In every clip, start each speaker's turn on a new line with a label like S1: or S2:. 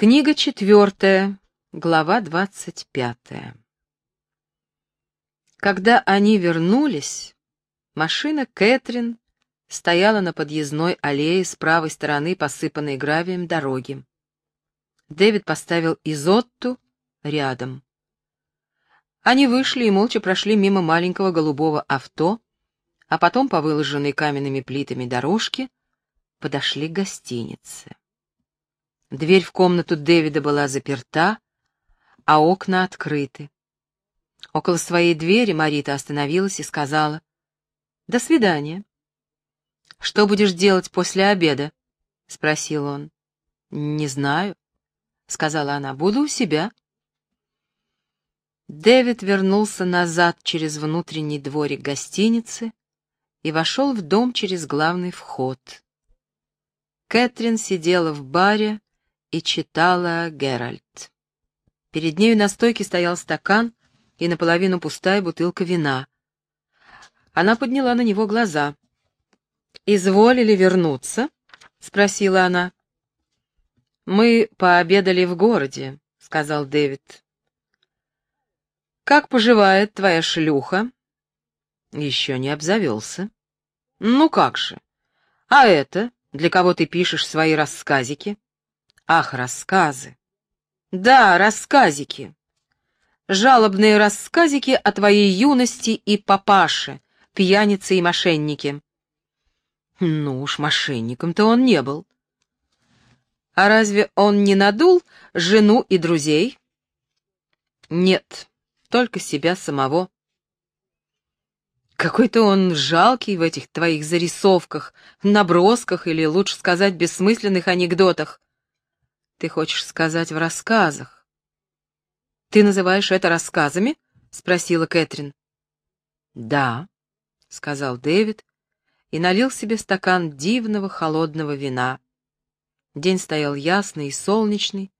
S1: Книга четвертая, глава двадцать пятая. Когда они вернулись, машина Кэтрин стояла на подъездной аллее с правой стороны посыпанной гравием дороги. Дэвид поставил Изотту рядом. Они вышли и молча прошли мимо маленького голубого авто, а потом по выложенной каменными плитами дорожке подошли к гостинице. Дверь в комнату Дэвида была заперта, а окна открыты. Около своей двери Марита остановилась и сказала «До свидания». «Что будешь делать после обеда?» — спросил он. «Не знаю», — сказала она, — «буду у себя». Дэвид вернулся назад через внутренний дворик гостиницы и вошел в дом через главный вход. Кэтрин сидела в баре и читала Геральт. Перед нею на стойке стоял стакан и наполовину пустая бутылка вина. Она подняла на него глаза. «Изволили вернуться?» — спросила она. «Мы пообедали в городе», — сказал Дэвид. «Как поживает твоя шлюха?» «Еще не обзавелся». «Ну как же? А это, для кого ты пишешь свои рассказики?» «Ах, рассказы!» «Да, рассказики. Жалобные рассказики о твоей юности и папаше, пьянице и мошеннике». «Ну уж, мошенником-то он не был». «А разве он не надул жену и друзей?» «Нет, только себя самого». Какой-то он жалкий в этих твоих зарисовках, набросках или, лучше сказать, бессмысленных анекдотах. Ты хочешь сказать в рассказах? Ты называешь это рассказами? спросила Кэтрин. Да, сказал Дэвид и налил себе стакан дивного холодного вина. День стоял ясный и солнечный,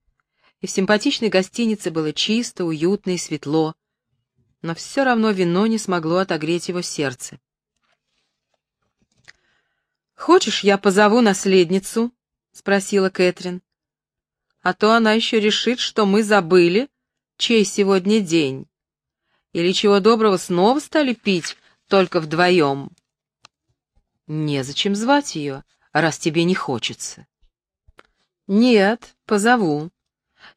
S1: и в симпатичной гостинице было чисто, уютно и светло но все равно вино не смогло отогреть его сердце. «Хочешь, я позову наследницу?» — спросила Кэтрин. «А то она еще решит, что мы забыли, чей сегодня день. Или чего доброго снова стали пить только вдвоем». «Незачем звать ее, раз тебе не хочется». «Нет, позову.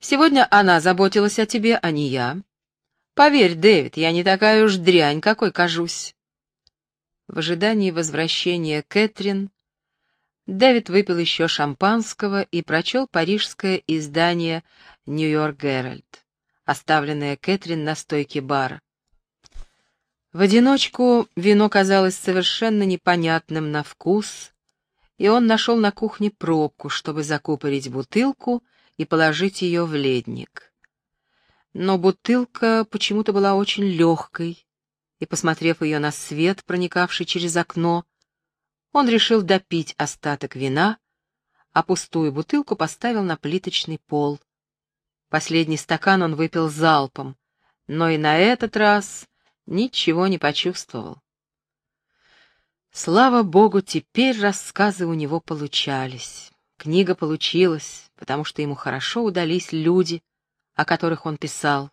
S1: Сегодня она заботилась о тебе, а не я. Поверь, Дэвид, я не такая уж дрянь, какой кажусь. В ожидании возвращения Кэтрин Дэвид выпил еще шампанского и прочел парижское издание «Нью-Йорк Геральт», оставленное Кэтрин на стойке бара. В одиночку вино казалось совершенно непонятным на вкус, и он нашел на кухне пробку, чтобы закупорить бутылку и положить ее в ледник но бутылка почему-то была очень легкой, и, посмотрев ее на свет, проникавший через окно, он решил допить остаток вина, а пустую бутылку поставил на плиточный пол. Последний стакан он выпил залпом, но и на этот раз ничего не почувствовал. Слава богу, теперь рассказы у него получались. Книга получилась, потому что ему хорошо удались люди — о которых он писал,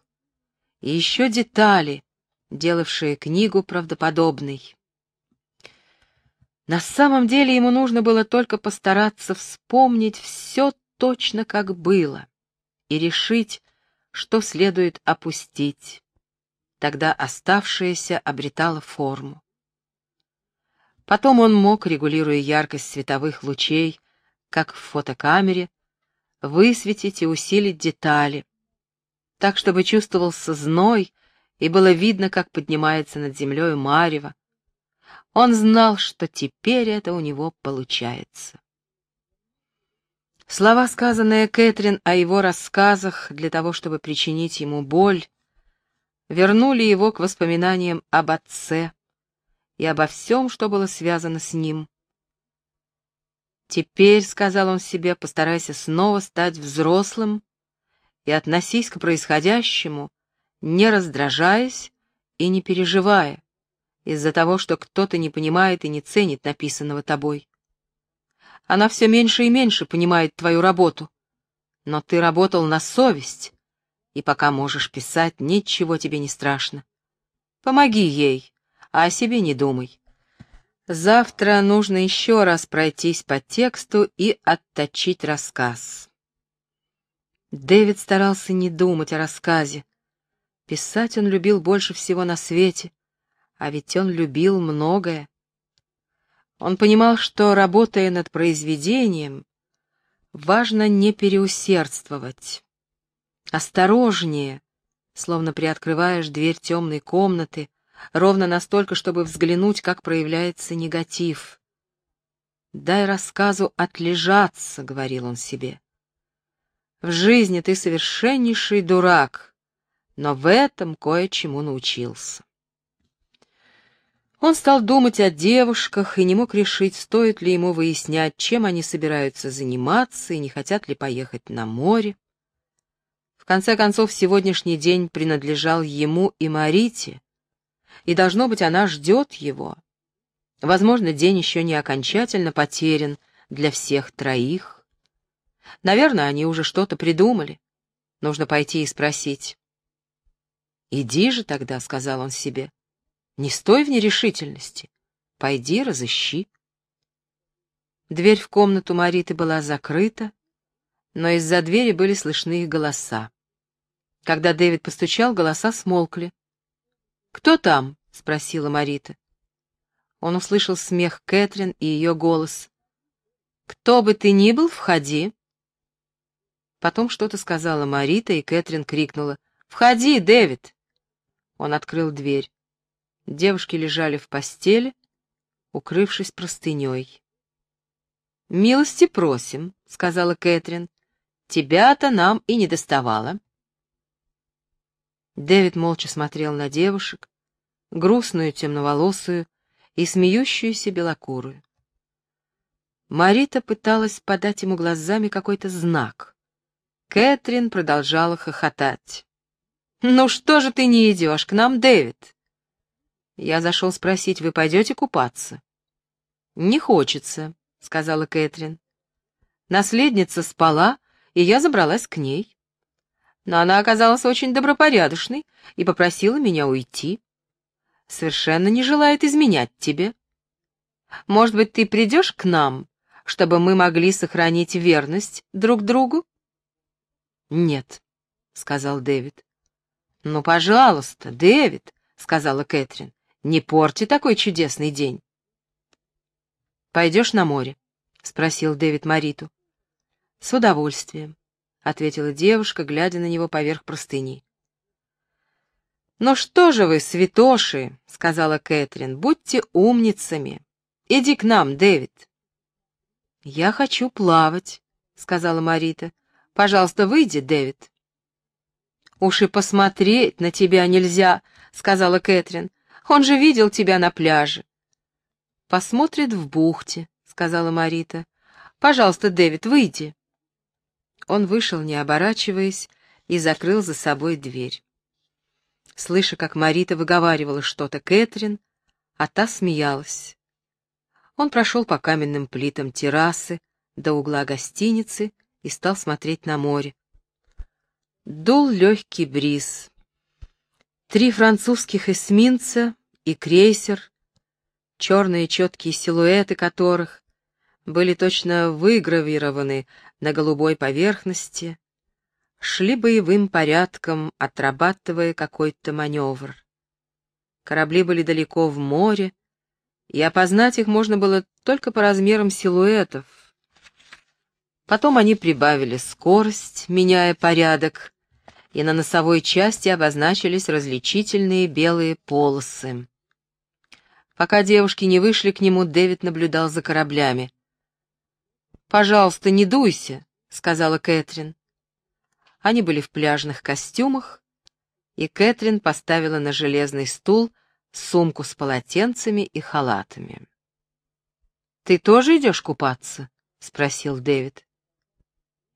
S1: и еще детали, делавшие книгу правдоподобной. На самом деле ему нужно было только постараться вспомнить все точно, как было, и решить, что следует опустить. Тогда оставшееся обретало форму. Потом он мог, регулируя яркость световых лучей, как в фотокамере, высветить и усилить детали, так, чтобы чувствовался зной, и было видно, как поднимается над землей марево. Он знал, что теперь это у него получается. Слова, сказанные Кэтрин о его рассказах для того, чтобы причинить ему боль, вернули его к воспоминаниям об отце и обо всем, что было связано с ним. «Теперь, — сказал он себе, — постарайся снова стать взрослым и относись к происходящему, не раздражаясь и не переживая из-за того, что кто-то не понимает и не ценит написанного тобой. Она все меньше и меньше понимает твою работу, Но ты работал на совесть, и пока можешь писать, ничего тебе не страшно. Помоги ей, а о себе не думай. Завтра нужно еще раз пройтись по тексту и отточить рассказ. Дэвид старался не думать о рассказе. Писать он любил больше всего на свете, а ведь он любил многое. Он понимал, что, работая над произведением, важно не переусердствовать. Осторожнее, словно приоткрываешь дверь темной комнаты, ровно настолько, чтобы взглянуть, как проявляется негатив. «Дай рассказу отлежаться», — говорил он себе. «В жизни ты совершеннейший дурак, но в этом кое-чему научился». Он стал думать о девушках и не мог решить, стоит ли ему выяснять, чем они собираются заниматься и не хотят ли поехать на море. В конце концов, сегодняшний день принадлежал ему и Марите, и, должно быть, она ждет его. Возможно, день еще не окончательно потерян для всех троих. Наверное, они уже что-то придумали. Нужно пойти и спросить. «Иди же тогда», — сказал он себе. «Не стой в нерешительности. Пойди, разыщи». Дверь в комнату Мариты была закрыта, но из-за двери были слышны их голоса. Когда Дэвид постучал, голоса смолкли. «Кто там?» — спросила Марита. Он услышал смех Кэтрин и ее голос. «Кто бы ты ни был, входи!» Потом что-то сказала Марита, и Кэтрин крикнула. «Входи, Дэвид!» Он открыл дверь. Девушки лежали в постели, укрывшись простыней. «Милости просим», — сказала Кэтрин. «Тебя-то нам и не доставало». Дэвид молча смотрел на девушек, грустную темноволосую и смеющуюся белокурую. Марита пыталась подать ему глазами какой-то знак. Кэтрин продолжала хохотать. «Ну что же ты не идешь к нам, Дэвид?» Я зашел спросить, вы пойдете купаться? «Не хочется», — сказала Кэтрин. Наследница спала, и я забралась к ней но она оказалась очень добропорядочной и попросила меня уйти. Совершенно не желает изменять тебе. Может быть, ты придешь к нам, чтобы мы могли сохранить верность друг другу? Нет, — сказал Дэвид. Ну, пожалуйста, Дэвид, — сказала Кэтрин, — не порти такой чудесный день. Пойдешь на море? — спросил Дэвид Мариту. С удовольствием. — ответила девушка, глядя на него поверх простыни. «Ну что же вы, святоши!» — сказала Кэтрин. «Будьте умницами. Иди к нам, Дэвид». «Я хочу плавать», — сказала Марита. «Пожалуйста, выйди, Дэвид». «Уж и посмотреть на тебя нельзя», — сказала Кэтрин. «Он же видел тебя на пляже». «Посмотрит в бухте», — сказала Марита. «Пожалуйста, Дэвид, выйди». Он вышел, не оборачиваясь, и закрыл за собой дверь. Слыша, как Марита выговаривала что-то Кэтрин, а та смеялась. Он прошел по каменным плитам террасы до угла гостиницы и стал смотреть на море. Дул легкий бриз. Три французских эсминца и крейсер, черные четкие силуэты которых были точно выгравированы на голубой поверхности, шли боевым порядком, отрабатывая какой-то маневр. Корабли были далеко в море, и опознать их можно было только по размерам силуэтов. Потом они прибавили скорость, меняя порядок, и на носовой части обозначились различительные белые полосы. Пока девушки не вышли к нему, Дэвид наблюдал за кораблями. «Пожалуйста, не дуйся», — сказала Кэтрин. Они были в пляжных костюмах, и Кэтрин поставила на железный стул сумку с полотенцами и халатами. «Ты тоже идешь купаться?» — спросил Дэвид.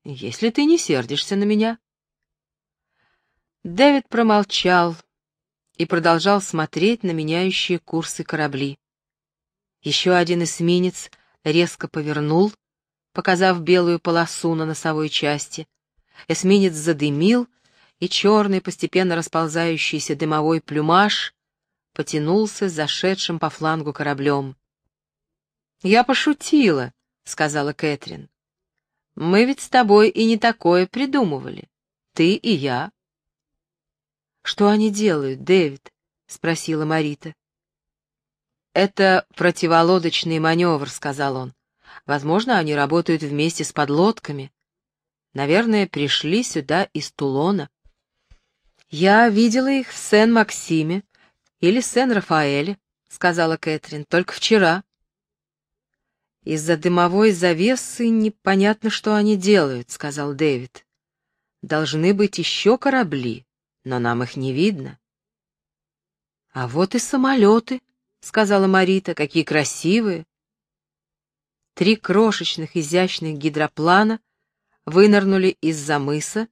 S1: «Если ты не сердишься на меня». Дэвид промолчал и продолжал смотреть на меняющие курсы корабли. Еще один эсминец резко повернул, показав белую полосу на носовой части, Эсминец задымил, и черный, постепенно расползающийся дымовой плюмаж потянулся зашедшим по флангу кораблем. «Я пошутила», — сказала Кэтрин. «Мы ведь с тобой и не такое придумывали. Ты и я». «Что они делают, Дэвид?» — спросила Марита. «Это противолодочный маневр», — сказал он. «Возможно, они работают вместе с подлодками. Наверное, пришли сюда из Тулона. Я видела их в Сен-Максиме или Сен-Рафаэле», — сказала Кэтрин, — «только вчера». «Из-за дымовой завесы непонятно, что они делают», — сказал Дэвид. «Должны быть еще корабли, но нам их не видно». «А вот и самолеты», — сказала Марита, — «какие красивые». Три крошечных изящных гидроплана вынырнули из-за мыса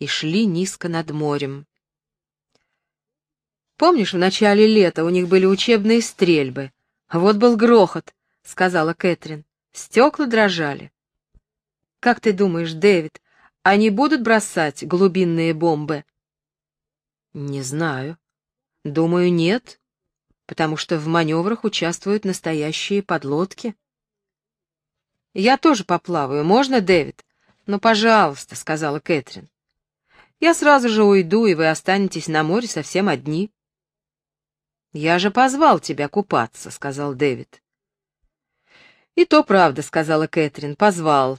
S1: и шли низко над морем. «Помнишь, в начале лета у них были учебные стрельбы? Вот был грохот», — сказала Кэтрин. «Стекла дрожали». «Как ты думаешь, Дэвид, они будут бросать глубинные бомбы?» «Не знаю. Думаю, нет, потому что в маневрах участвуют настоящие подлодки». «Я тоже поплаваю. Можно, Дэвид?» «Ну, пожалуйста», — сказала Кэтрин. «Я сразу же уйду, и вы останетесь на море совсем одни». «Я же позвал тебя купаться», — сказал Дэвид. «И то правда», — сказала Кэтрин, — «позвал.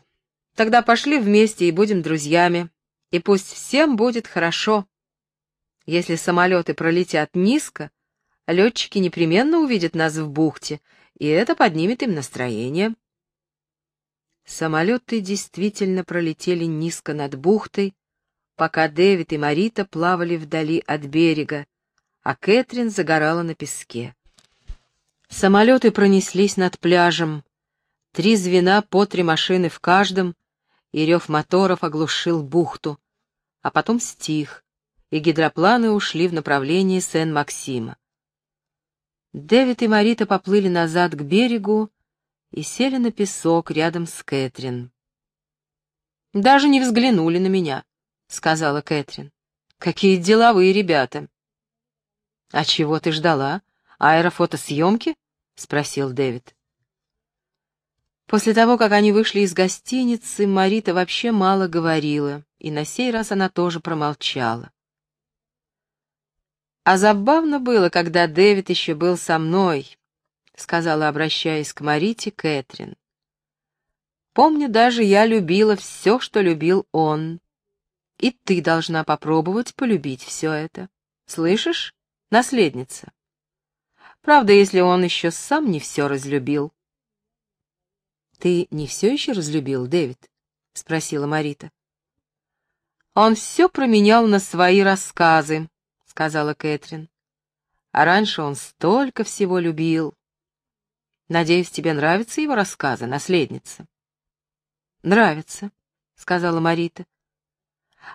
S1: Тогда пошли вместе и будем друзьями, и пусть всем будет хорошо. Если самолеты пролетят низко, летчики непременно увидят нас в бухте, и это поднимет им настроение». Самолеты действительно пролетели низко над бухтой, пока Дэвид и Марита плавали вдали от берега, а Кэтрин загорала на песке. Самолеты пронеслись над пляжем. Три звена по три машины в каждом, и рев моторов оглушил бухту. А потом стих, и гидропланы ушли в направлении Сен-Максима. Дэвид и Марита поплыли назад к берегу и сели на песок рядом с Кэтрин. «Даже не взглянули на меня», — сказала Кэтрин. «Какие деловые ребята!» «А чего ты ждала? Аэрофотосъемки?» — спросил Дэвид. После того, как они вышли из гостиницы, Марита вообще мало говорила, и на сей раз она тоже промолчала. «А забавно было, когда Дэвид еще был со мной», — сказала, обращаясь к Марите, Кэтрин. «Помню, даже я любила все, что любил он. И ты должна попробовать полюбить все это. Слышишь?» наследница. Правда, если он еще сам не все разлюбил. «Ты не все еще разлюбил, Дэвид?» — спросила Марита. «Он все променял на свои рассказы», — сказала Кэтрин. «А раньше он столько всего любил. Надеюсь, тебе нравятся его рассказы, наследница?» «Нравится», — сказала Марита.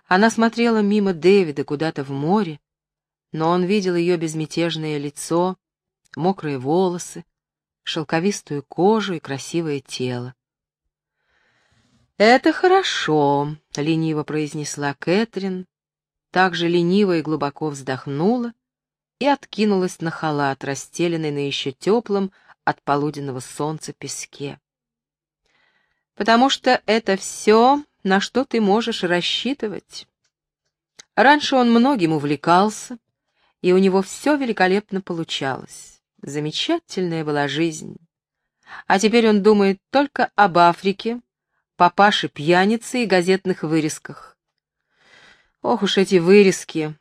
S1: Она смотрела мимо Дэвида куда-то в море, но он видел ее безмятежное лицо, мокрые волосы, шелковистую кожу и красивое тело. «Это хорошо», — лениво произнесла Кэтрин, также лениво и глубоко вздохнула и откинулась на халат, расстеленный на еще теплом от полуденного солнца песке. «Потому что это все, на что ты можешь рассчитывать. Раньше он многим увлекался, и у него все великолепно получалось. Замечательная была жизнь. А теперь он думает только об Африке, папаше пьянице и газетных вырезках. Ох уж эти вырезки!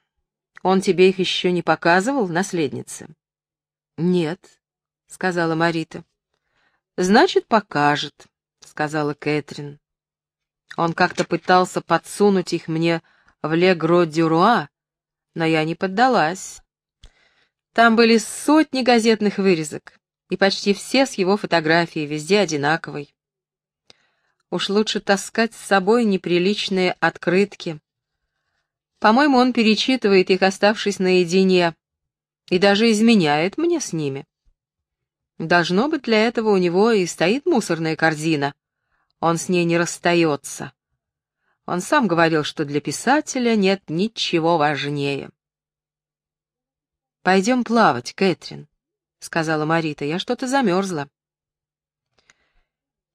S1: Он тебе их еще не показывал, наследница? Нет, — сказала Марита. Значит, покажет, — сказала Кэтрин. Он как-то пытался подсунуть их мне в Ле-Гро-Дюруа, но я не поддалась. Там были сотни газетных вырезок, и почти все с его фотографией, везде одинаковой. Уж лучше таскать с собой неприличные открытки. По-моему, он перечитывает их, оставшись наедине, и даже изменяет мне с ними. Должно быть, для этого у него и стоит мусорная корзина. Он с ней не расстается. Он сам говорил, что для писателя нет ничего важнее. «Пойдем плавать, Кэтрин», — сказала Марита. «Я что-то замерзла».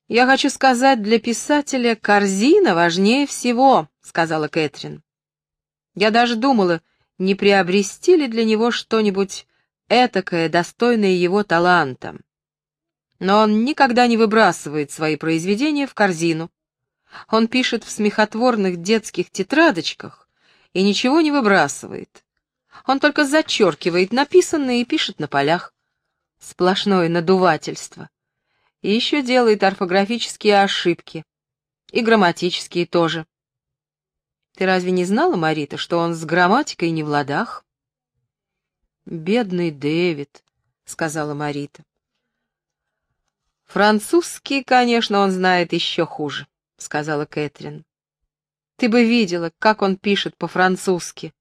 S1: «Я хочу сказать, для писателя корзина важнее всего», — сказала Кэтрин. «Я даже думала, не приобрести ли для него что-нибудь этакое, достойное его таланта. Но он никогда не выбрасывает свои произведения в корзину. Он пишет в смехотворных детских тетрадочках и ничего не выбрасывает. Он только зачеркивает написанное и пишет на полях. Сплошное надувательство. И еще делает орфографические ошибки. И грамматические тоже. Ты разве не знала, Марита, что он с грамматикой не в ладах? «Бедный Дэвид», — сказала Марита. «Французский, конечно, он знает еще хуже», — сказала Кэтрин. «Ты бы видела, как он пишет по-французски.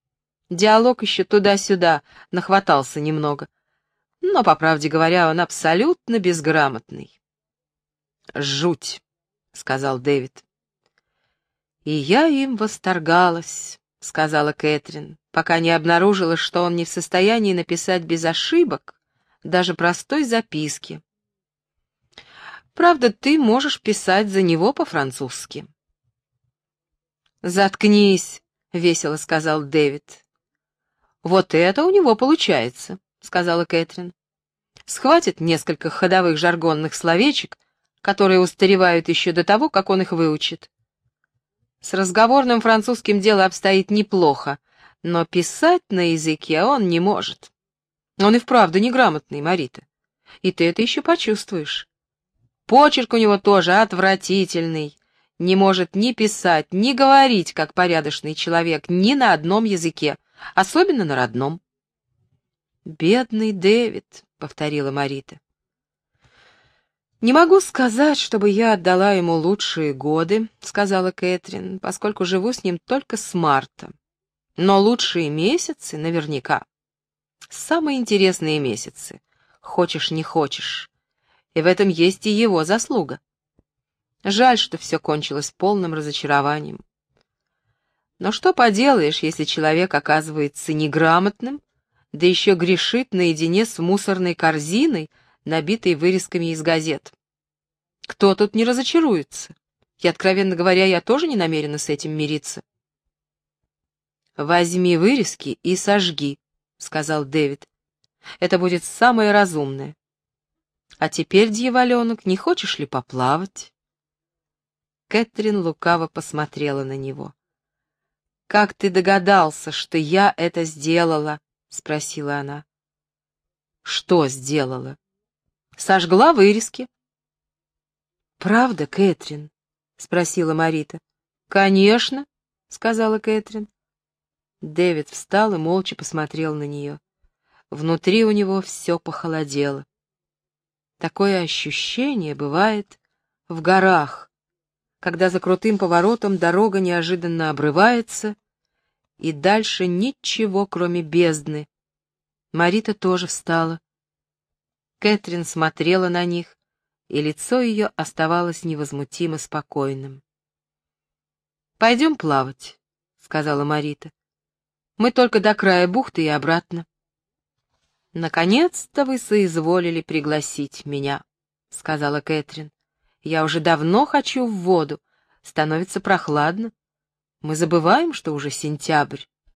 S1: Диалог еще туда-сюда нахватался немного. Но, по правде говоря, он абсолютно безграмотный. «Жуть», — сказал Дэвид. «И я им восторгалась», — сказала Кэтрин, пока не обнаружила, что он не в состоянии написать без ошибок даже простой записки. «Правда, ты можешь писать за него по-французски». «Заткнись», — весело сказал Дэвид. «Вот это у него получается», — сказала Кэтрин. «Схватит несколько ходовых жаргонных словечек, которые устаревают еще до того, как он их выучит. С разговорным французским дело обстоит неплохо, но писать на языке он не может. Он и вправду неграмотный, Марита. И ты это еще почувствуешь. Почерк у него тоже отвратительный. Не может ни писать, ни говорить, как порядочный человек, ни на одном языке, особенно на родном. «Бедный Дэвид», — повторила Марита. «Не могу сказать, чтобы я отдала ему лучшие годы», — сказала Кэтрин, «поскольку живу с ним только с марта. Но лучшие месяцы наверняка. Самые интересные месяцы. Хочешь, не хочешь. И в этом есть и его заслуга. Жаль, что все кончилось полным разочарованием. Но что поделаешь, если человек оказывается неграмотным, да еще грешит наедине с мусорной корзиной, набитой вырезками из газет. Кто тут не разочаруется? И, откровенно говоря, я тоже не намерена с этим мириться. «Возьми вырезки и сожги», — сказал Дэвид. «Это будет самое разумное. А теперь, дьяволенок, не хочешь ли поплавать?» Кэтрин лукаво посмотрела на него. «Как ты догадался, что я это сделала?» — спросила она. «Что сделала?» «Сожгла вырезки». «Правда, Кэтрин?» — спросила Марита. «Конечно», — сказала Кэтрин. Дэвид встал и молча посмотрел на нее. Внутри у него все похолодело. Такое ощущение бывает в горах, когда за крутым поворотом дорога неожиданно обрывается, и дальше ничего, кроме бездны. Марита тоже встала. Кэтрин смотрела на них, и лицо ее оставалось невозмутимо спокойным. «Пойдем плавать», — сказала Марита. Мы только до края бухты и обратно. «Наконец-то вы соизволили пригласить меня», — сказала Кэтрин. «Я уже давно хочу в воду. Становится прохладно. Мы забываем, что уже сентябрь».